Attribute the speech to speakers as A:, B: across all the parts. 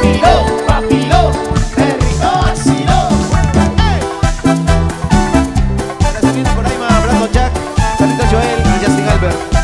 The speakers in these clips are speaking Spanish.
A: Papiló, papiló, perrito, asilo.
B: Gracias, bienvenido por Aima, Brandon Jack, Saludos Joel y Justin Albert.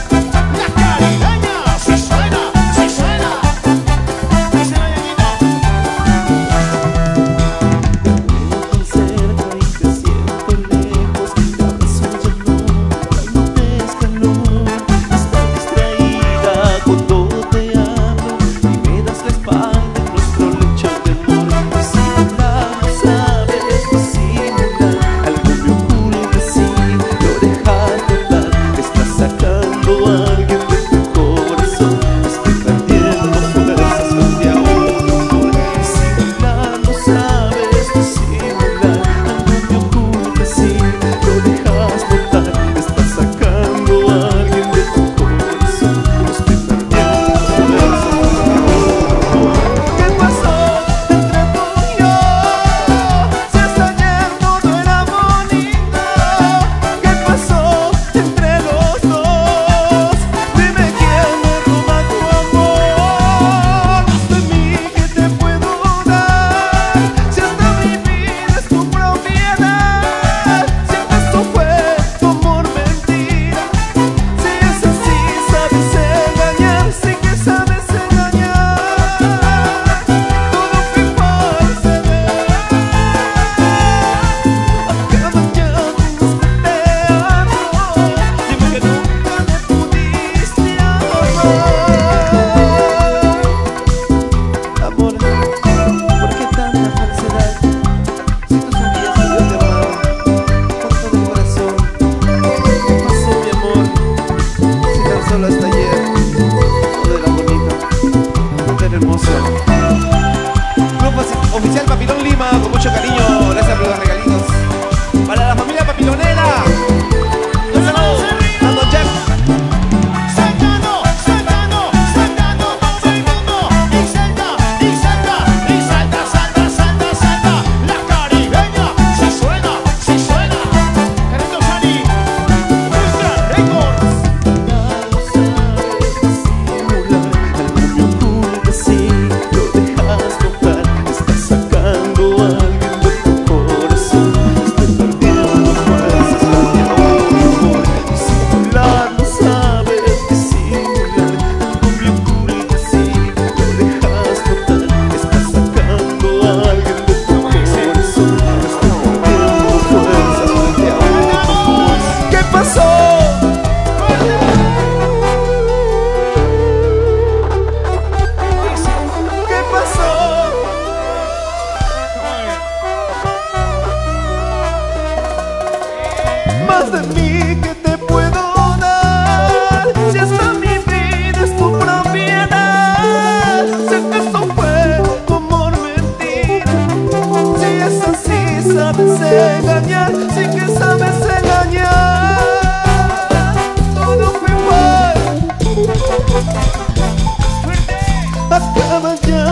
B: pasó. ¿Qué pasó? Más de mí que te puedo dar. Si hasta mi vida es tu propiedad. Sé que esto fue mentira. Si es así, sabes engañar. Si que sabes Mas cama de